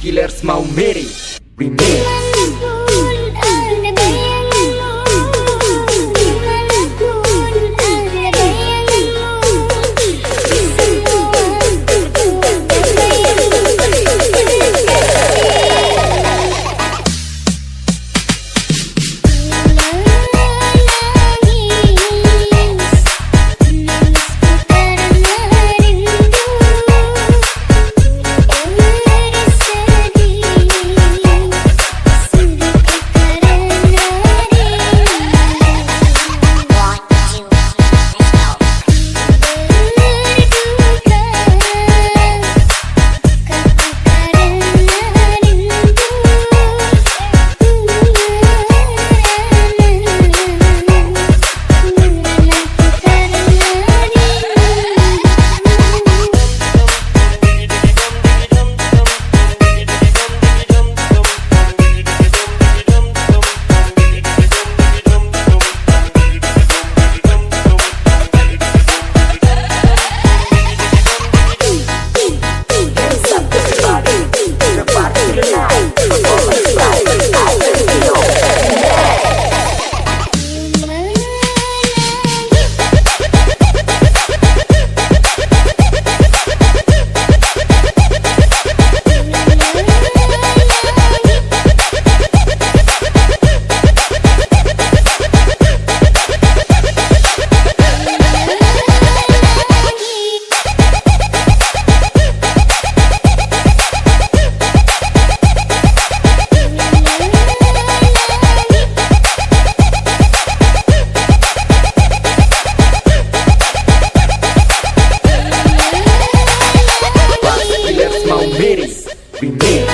Killers mau Mary Remix Mary Remix